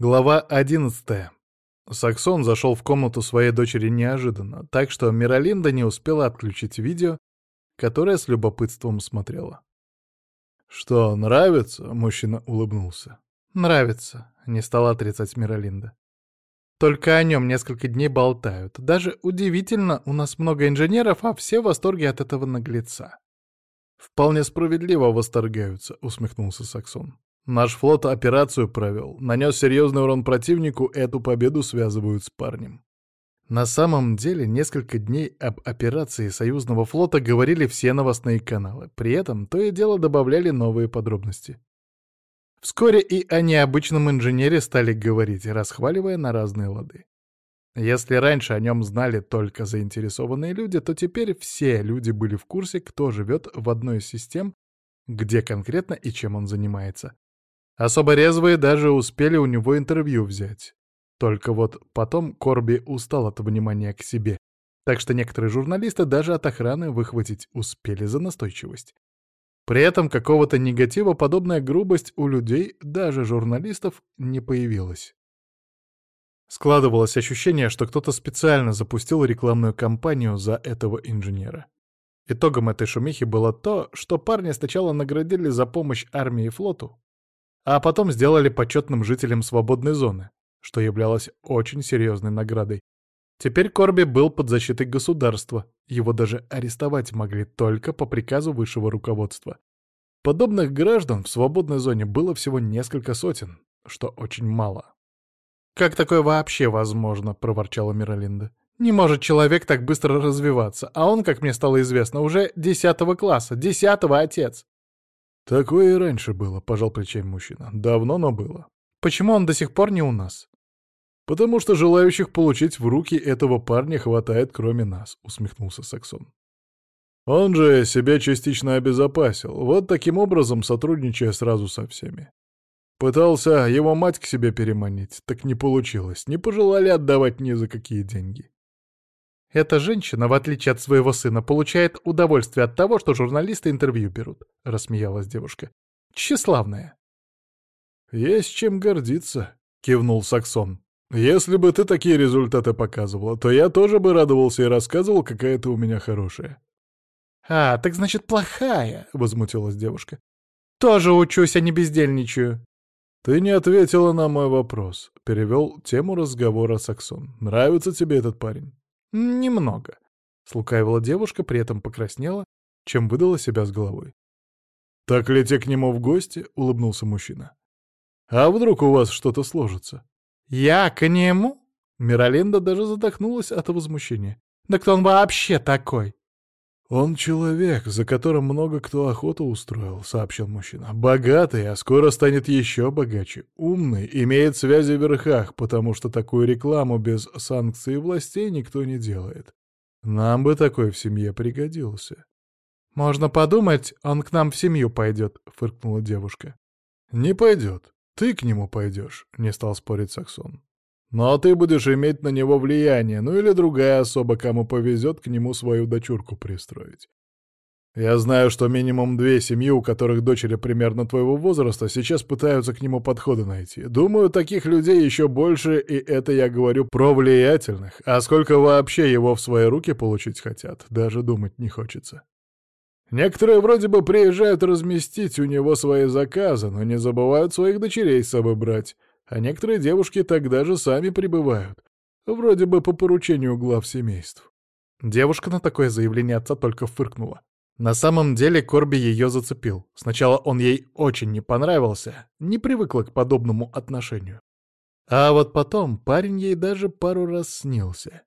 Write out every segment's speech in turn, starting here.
Глава 11. Саксон зашел в комнату своей дочери неожиданно, так что Миралинда не успела отключить видео, которое с любопытством смотрела. «Что, нравится?» — мужчина улыбнулся. «Нравится», — не стала отрицать Миралинда. «Только о нем несколько дней болтают. Даже удивительно, у нас много инженеров, а все в восторге от этого наглеца». «Вполне справедливо восторгаются», — усмехнулся Саксон. Наш флот операцию провел, нанес серьезный урон противнику, эту победу связывают с парнем. На самом деле, несколько дней об операции союзного флота говорили все новостные каналы, при этом то и дело добавляли новые подробности. Вскоре и о необычном инженере стали говорить, расхваливая на разные лады. Если раньше о нем знали только заинтересованные люди, то теперь все люди были в курсе, кто живет в одной из систем, где конкретно и чем он занимается. Особо резвые даже успели у него интервью взять. Только вот потом Корби устал от внимания к себе, так что некоторые журналисты даже от охраны выхватить успели за настойчивость. При этом какого-то негатива подобная грубость у людей, даже журналистов, не появилась. Складывалось ощущение, что кто-то специально запустил рекламную кампанию за этого инженера. Итогом этой шумихи было то, что парня сначала наградили за помощь армии и флоту, а потом сделали почетным жителем свободной зоны, что являлось очень серьезной наградой. Теперь Корби был под защитой государства, его даже арестовать могли только по приказу высшего руководства. Подобных граждан в свободной зоне было всего несколько сотен, что очень мало. «Как такое вообще возможно?» — проворчала Миралинда. «Не может человек так быстро развиваться, а он, как мне стало известно, уже десятого класса, десятого отец!» «Такое и раньше было», — пожал плечами мужчина. «Давно, но было». «Почему он до сих пор не у нас?» «Потому что желающих получить в руки этого парня хватает, кроме нас», — усмехнулся Саксон. «Он же себя частично обезопасил, вот таким образом сотрудничая сразу со всеми. Пытался его мать к себе переманить, так не получилось, не пожелали отдавать ни за какие деньги. Эта женщина, в отличие от своего сына, получает удовольствие от того, что журналисты интервью берут», — рассмеялась девушка. «Тщеславная». «Есть чем гордиться», — кивнул Саксон. «Если бы ты такие результаты показывала, то я тоже бы радовался и рассказывал, какая ты у меня хорошая». «А, так значит, плохая», — возмутилась девушка. «Тоже учусь, а не бездельничаю». «Ты не ответила на мой вопрос», — перевел тему разговора Саксон. «Нравится тебе этот парень?» «Немного», — слукавила девушка, при этом покраснела, чем выдала себя с головой. «Так лети к нему в гости», — улыбнулся мужчина. «А вдруг у вас что-то сложится?» «Я к нему?» Миралинда даже задохнулась от возмущения. «Да кто он вообще такой?» «Он человек, за которым много кто охоту устроил», — сообщил мужчина. «Богатый, а скоро станет еще богаче. Умный, имеет связи в верхах, потому что такую рекламу без санкций властей никто не делает. Нам бы такой в семье пригодился». «Можно подумать, он к нам в семью пойдет», — фыркнула девушка. «Не пойдет. Ты к нему пойдешь», — не стал спорить Саксон. Но ты будешь иметь на него влияние, ну или другая особа, кому повезет к нему свою дочурку пристроить. Я знаю, что минимум две семьи, у которых дочери примерно твоего возраста, сейчас пытаются к нему подходы найти. Думаю, таких людей еще больше, и это я говорю про влиятельных. А сколько вообще его в свои руки получить хотят, даже думать не хочется. Некоторые вроде бы приезжают разместить у него свои заказы, но не забывают своих дочерей с собой брать. А некоторые девушки тогда же сами прибывают. Вроде бы по поручению глав семейств. Девушка на такое заявление отца только фыркнула. На самом деле Корби ее зацепил. Сначала он ей очень не понравился, не привыкла к подобному отношению. А вот потом парень ей даже пару раз снился.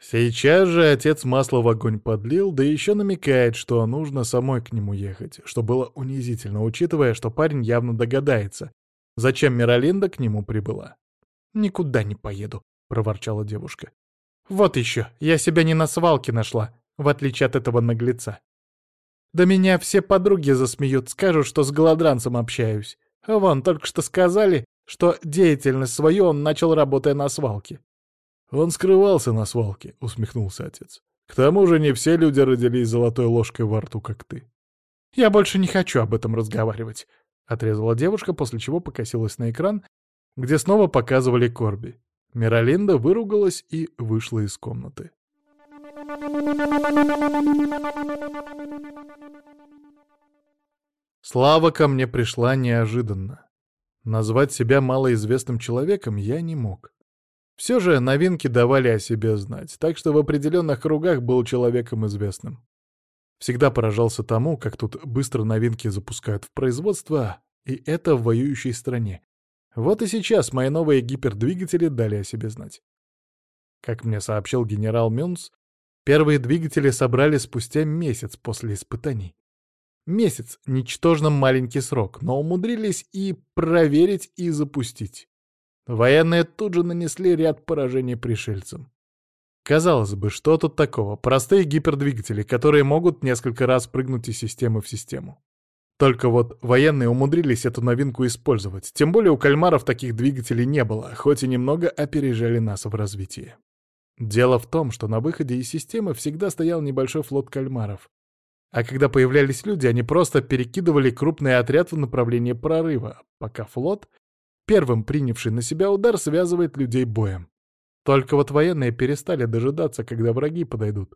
Сейчас же отец масло в огонь подлил, да еще намекает, что нужно самой к нему ехать, что было унизительно, учитывая, что парень явно догадается, Зачем Миралинда к нему прибыла? «Никуда не поеду», — проворчала девушка. «Вот еще, я себя не на свалке нашла, в отличие от этого наглеца. Да меня все подруги засмеют, скажут, что с голодранцем общаюсь. А вон, только что сказали, что деятельность свою он начал, работая на свалке». «Он скрывался на свалке», — усмехнулся отец. «К тому же не все люди родились золотой ложкой во рту, как ты». «Я больше не хочу об этом разговаривать», Отрезала девушка, после чего покосилась на экран где снова показывали Корби. Миралинда выругалась и вышла из комнаты. Слава ко мне пришла неожиданно. Назвать себя малоизвестным человеком я не мог. Все же новинки давали о себе знать, так что в определенных кругах был человеком известным. Всегда поражался тому, как тут быстро новинки запускают в производство, и это в воюющей стране. Вот и сейчас мои новые гипердвигатели дали о себе знать. Как мне сообщил генерал Мюнс, первые двигатели собрали спустя месяц после испытаний. Месяц — ничтожно маленький срок, но умудрились и проверить, и запустить. Военные тут же нанесли ряд поражений пришельцам. Казалось бы, что тут такого? Простые гипердвигатели, которые могут несколько раз прыгнуть из системы в систему. Только вот военные умудрились эту новинку использовать, тем более у кальмаров таких двигателей не было, хоть и немного опережали нас в развитии. Дело в том, что на выходе из системы всегда стоял небольшой флот кальмаров. А когда появлялись люди, они просто перекидывали крупный отряд в направлении прорыва, пока флот первым принявший на себя удар связывает людей боем. Только вот военные перестали дожидаться, когда враги подойдут.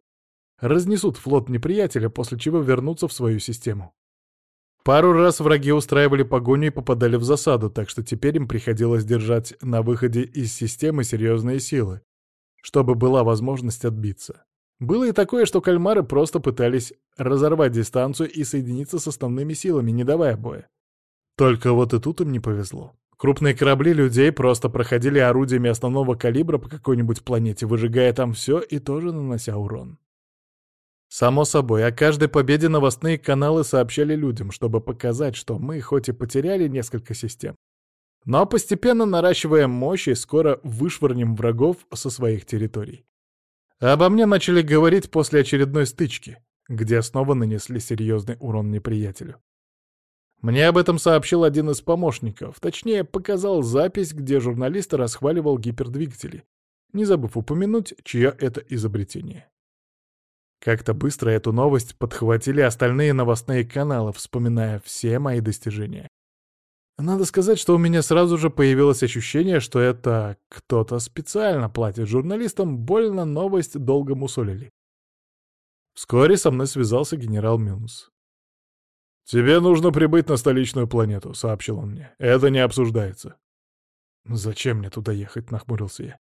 Разнесут флот неприятеля, после чего вернутся в свою систему. Пару раз враги устраивали погоню и попадали в засаду, так что теперь им приходилось держать на выходе из системы серьезные силы, чтобы была возможность отбиться. Было и такое, что кальмары просто пытались разорвать дистанцию и соединиться с основными силами, не давая боя. Только вот и тут им не повезло. Крупные корабли людей просто проходили орудиями основного калибра по какой-нибудь планете, выжигая там все и тоже нанося урон. Само собой, о каждой победе новостные каналы сообщали людям, чтобы показать, что мы хоть и потеряли несколько систем, но постепенно наращиваем мощь и скоро вышвырнем врагов со своих территорий. Обо мне начали говорить после очередной стычки, где снова нанесли серьезный урон неприятелю. Мне об этом сообщил один из помощников, точнее, показал запись, где журналист расхваливал гипердвигатели, не забыв упомянуть, чье это изобретение. Как-то быстро эту новость подхватили остальные новостные каналы, вспоминая все мои достижения. Надо сказать, что у меня сразу же появилось ощущение, что это кто-то специально платит журналистам, больно новость долго мусолили. Вскоре со мной связался генерал Мюнс. «Тебе нужно прибыть на столичную планету», — сообщил он мне. «Это не обсуждается». «Зачем мне туда ехать?» — нахмурился я.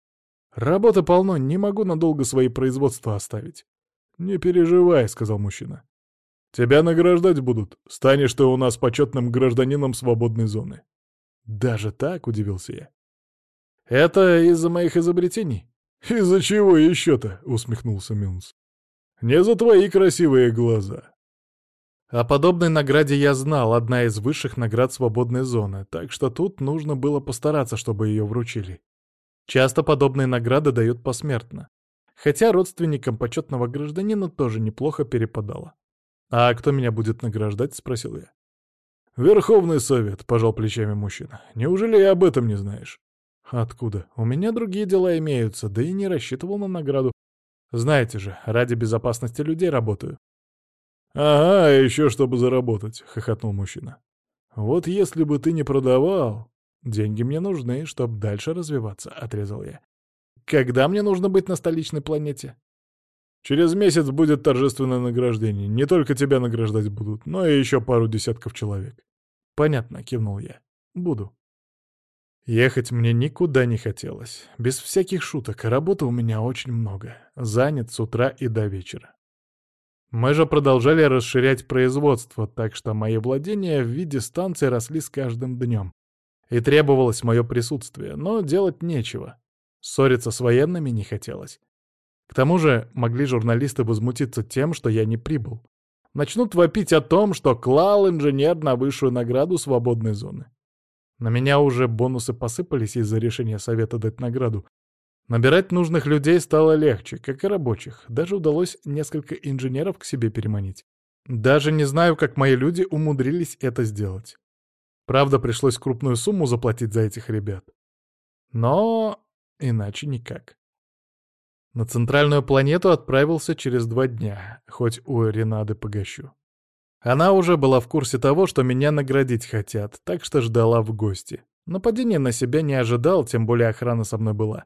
«Работы полно, не могу надолго свои производства оставить». «Не переживай», — сказал мужчина. «Тебя награждать будут. Станешь ты у нас почетным гражданином свободной зоны». «Даже так?» — удивился я. «Это из-за моих изобретений?» «Из-за чего еще-то?» — усмехнулся Мюнс. «Не за твои красивые глаза. О подобной награде я знал, одна из высших наград свободной зоны, так что тут нужно было постараться, чтобы ее вручили. Часто подобные награды дают посмертно. Хотя родственникам почетного гражданина тоже неплохо перепадало. «А кто меня будет награждать?» — спросил я. «Верховный совет», — пожал плечами мужчина. «Неужели и об этом не знаешь?» «Откуда? У меня другие дела имеются, да и не рассчитывал на награду. Знаете же, ради безопасности людей работаю. «Ага, еще чтобы заработать», — хохотнул мужчина. «Вот если бы ты не продавал...» «Деньги мне нужны, чтобы дальше развиваться», — отрезал я. «Когда мне нужно быть на столичной планете?» «Через месяц будет торжественное награждение. Не только тебя награждать будут, но и еще пару десятков человек». «Понятно», — кивнул я. «Буду». Ехать мне никуда не хотелось. Без всяких шуток, работы у меня очень много. Занят с утра и до вечера. Мы же продолжали расширять производство, так что мои владения в виде станции росли с каждым днем. И требовалось мое присутствие, но делать нечего. Ссориться с военными не хотелось. К тому же могли журналисты возмутиться тем, что я не прибыл. Начнут вопить о том, что клал инженер на высшую награду свободной зоны. На меня уже бонусы посыпались из-за решения совета дать награду, Набирать нужных людей стало легче, как и рабочих. Даже удалось несколько инженеров к себе переманить. Даже не знаю, как мои люди умудрились это сделать. Правда, пришлось крупную сумму заплатить за этих ребят. Но иначе никак. На центральную планету отправился через два дня, хоть у Ренады погощу. Она уже была в курсе того, что меня наградить хотят, так что ждала в гости. Нападения на себя не ожидал, тем более охрана со мной была.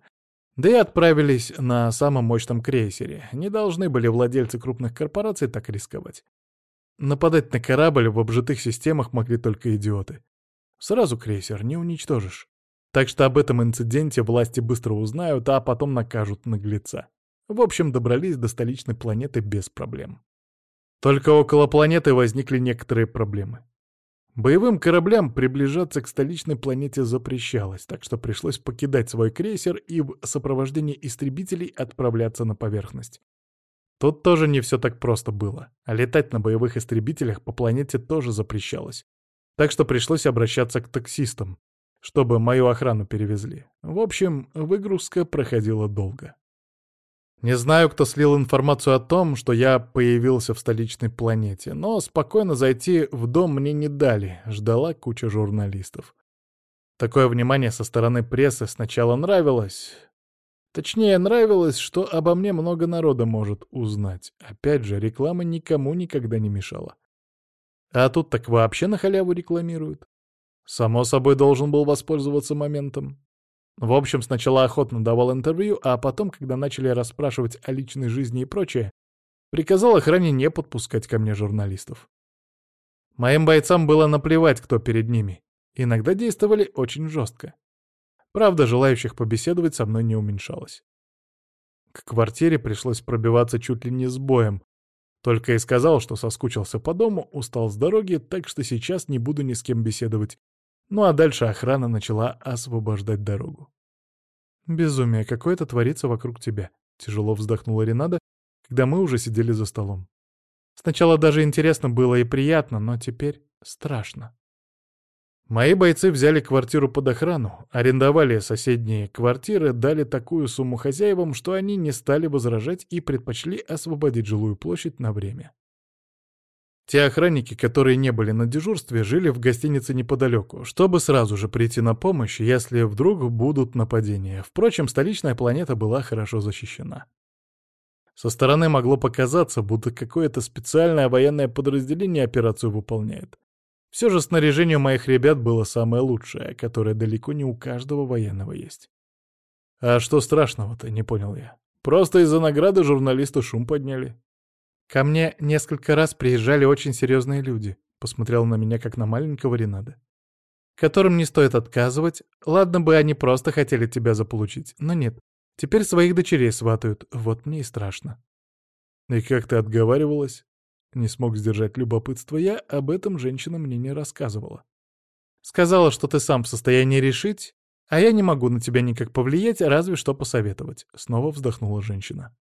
Да и отправились на самом мощном крейсере. Не должны были владельцы крупных корпораций так рисковать. Нападать на корабль в обжитых системах могли только идиоты. Сразу крейсер не уничтожишь. Так что об этом инциденте власти быстро узнают, а потом накажут наглеца. В общем, добрались до столичной планеты без проблем. Только около планеты возникли некоторые проблемы. Боевым кораблям приближаться к столичной планете запрещалось, так что пришлось покидать свой крейсер и в сопровождении истребителей отправляться на поверхность. Тут тоже не все так просто было, а летать на боевых истребителях по планете тоже запрещалось. Так что пришлось обращаться к таксистам, чтобы мою охрану перевезли. В общем, выгрузка проходила долго. Не знаю, кто слил информацию о том, что я появился в столичной планете, но спокойно зайти в дом мне не дали, ждала куча журналистов. Такое внимание со стороны прессы сначала нравилось. Точнее, нравилось, что обо мне много народа может узнать. Опять же, реклама никому никогда не мешала. А тут так вообще на халяву рекламируют. Само собой, должен был воспользоваться моментом. В общем, сначала охотно давал интервью, а потом, когда начали расспрашивать о личной жизни и прочее, приказал охране не подпускать ко мне журналистов. Моим бойцам было наплевать, кто перед ними. Иногда действовали очень жестко. Правда, желающих побеседовать со мной не уменьшалось. К квартире пришлось пробиваться чуть ли не с боем. Только и сказал, что соскучился по дому, устал с дороги, так что сейчас не буду ни с кем беседовать, ну а дальше охрана начала освобождать дорогу. «Безумие какое-то творится вокруг тебя», — тяжело вздохнула Ренада, когда мы уже сидели за столом. Сначала даже интересно было и приятно, но теперь страшно. Мои бойцы взяли квартиру под охрану, арендовали соседние квартиры, дали такую сумму хозяевам, что они не стали возражать и предпочли освободить жилую площадь на время. Те охранники, которые не были на дежурстве, жили в гостинице неподалеку, чтобы сразу же прийти на помощь, если вдруг будут нападения. Впрочем, столичная планета была хорошо защищена. Со стороны могло показаться, будто какое-то специальное военное подразделение операцию выполняет. Все же снаряжение моих ребят было самое лучшее, которое далеко не у каждого военного есть. А что страшного-то, не понял я. Просто из-за награды журналисты шум подняли. «Ко мне несколько раз приезжали очень серьезные люди», — посмотрел на меня как на маленького Ренада. «Которым не стоит отказывать. Ладно бы они просто хотели тебя заполучить, но нет. Теперь своих дочерей сватают. Вот мне и страшно». «И как ты отговаривалась?» Не смог сдержать любопытство я, об этом женщина мне не рассказывала. «Сказала, что ты сам в состоянии решить, а я не могу на тебя никак повлиять, разве что посоветовать», — снова вздохнула женщина.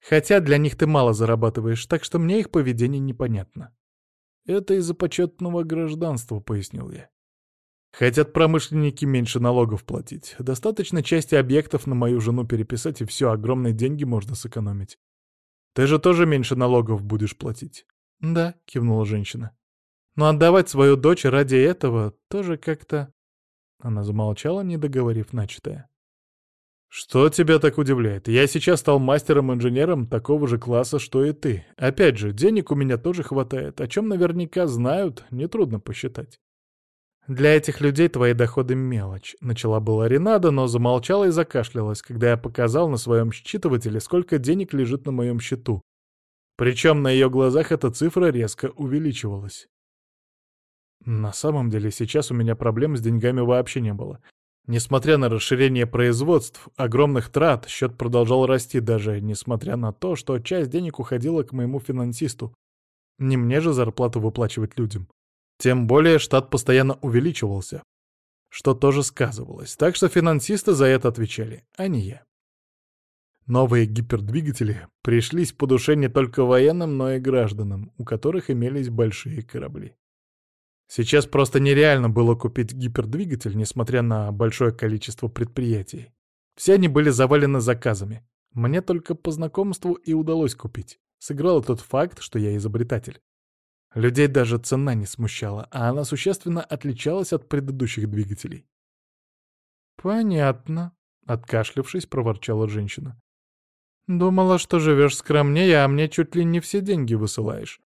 Хотя для них ты мало зарабатываешь, так что мне их поведение непонятно. Это из-за почетного гражданства, пояснил я. Хотят промышленники меньше налогов платить. Достаточно части объектов на мою жену переписать, и все, огромные деньги можно сэкономить. Ты же тоже меньше налогов будешь платить. Да, кивнула женщина. Но отдавать свою дочь ради этого тоже как-то... Она замолчала, не договорив начатое. «Что тебя так удивляет? Я сейчас стал мастером-инженером такого же класса, что и ты. Опять же, денег у меня тоже хватает, о чем наверняка знают, нетрудно посчитать». «Для этих людей твои доходы мелочь», — начала была Ренада, но замолчала и закашлялась, когда я показал на своем считывателе, сколько денег лежит на моем счету. Причем на ее глазах эта цифра резко увеличивалась. На самом деле сейчас у меня проблем с деньгами вообще не было. Несмотря на расширение производств, огромных трат, счет продолжал расти даже несмотря на то, что часть денег уходила к моему финансисту. Не мне же зарплату выплачивать людям. Тем более штат постоянно увеличивался, что тоже сказывалось, так что финансисты за это отвечали, а не я. Новые гипердвигатели пришлись по душе не только военным, но и гражданам, у которых имелись большие корабли. Сейчас просто нереально было купить гипердвигатель, несмотря на большое количество предприятий. Все они были завалены заказами. Мне только по знакомству и удалось купить. Сыграл тот факт, что я изобретатель. Людей даже цена не смущала, а она существенно отличалась от предыдущих двигателей. «Понятно», — откашлявшись, проворчала женщина. «Думала, что живешь скромнее, а мне чуть ли не все деньги высылаешь.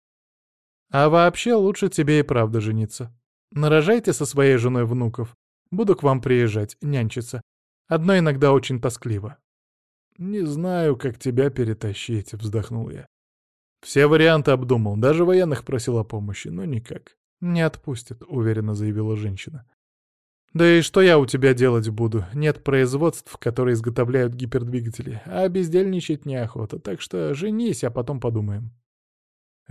А вообще лучше тебе и правда жениться. Нарожайте со своей женой внуков. Буду к вам приезжать, нянчиться. Одно иногда очень тоскливо». «Не знаю, как тебя перетащить», — вздохнул я. Все варианты обдумал, даже военных просил о помощи, но никак. «Не отпустят», — уверенно заявила женщина. «Да и что я у тебя делать буду? Нет производств, которые изготовляют гипердвигатели, а бездельничать неохота, так что женись, а потом подумаем».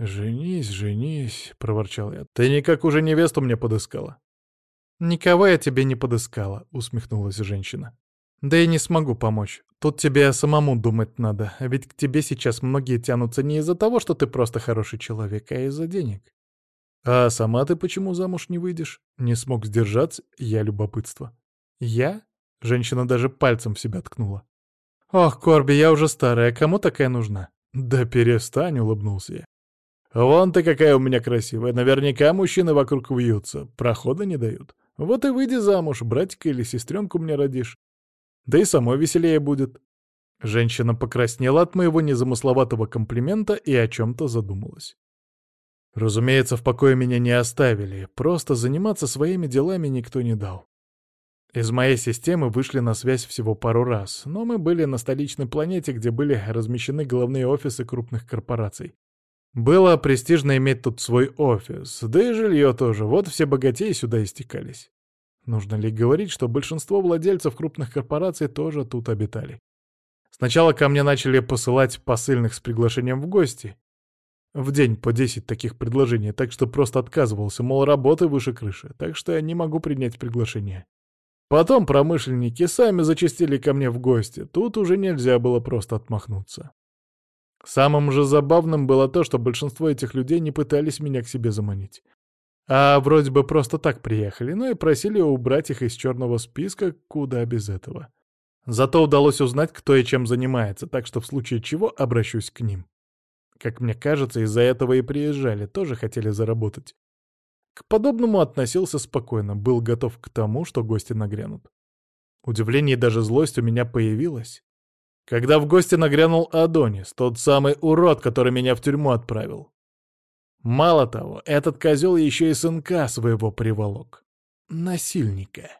«Женись, женись», — проворчал я. «Ты никак уже невесту мне подыскала». «Никого я тебе не подыскала», — усмехнулась женщина. «Да и не смогу помочь. Тут тебе самому думать надо, а ведь к тебе сейчас многие тянутся не из-за того, что ты просто хороший человек, а из-за денег». «А сама ты почему замуж не выйдешь?» Не смог сдержаться я любопытство. «Я?» — женщина даже пальцем в себя ткнула. «Ох, Корби, я уже старая, кому такая нужна?» «Да перестань», — улыбнулся я. «Вон ты какая у меня красивая. Наверняка мужчины вокруг вьются, прохода не дают. Вот и выйди замуж, братика или сестренку мне родишь. Да и самой веселее будет». Женщина покраснела от моего незамысловатого комплимента и о чем-то задумалась. Разумеется, в покое меня не оставили, просто заниматься своими делами никто не дал. Из моей системы вышли на связь всего пару раз, но мы были на столичной планете, где были размещены головные офисы крупных корпораций. Было престижно иметь тут свой офис, да и жилье тоже, вот все богатеи сюда истекались. Нужно ли говорить, что большинство владельцев крупных корпораций тоже тут обитали? Сначала ко мне начали посылать посыльных с приглашением в гости. В день по 10 таких предложений, так что просто отказывался, мол, работы выше крыши, так что я не могу принять приглашение. Потом промышленники сами зачастили ко мне в гости, тут уже нельзя было просто отмахнуться. Самым же забавным было то, что большинство этих людей не пытались меня к себе заманить. А вроде бы просто так приехали, но и просили убрать их из черного списка, куда без этого. Зато удалось узнать, кто и чем занимается, так что в случае чего обращусь к ним. Как мне кажется, из-за этого и приезжали, тоже хотели заработать. К подобному относился спокойно, был готов к тому, что гости нагрянут. Удивление и даже злость у меня появилось, когда в гости нагрянул Адонис, тот самый урод, который меня в тюрьму отправил. Мало того, этот козел еще и сынка своего приволок. Насильника.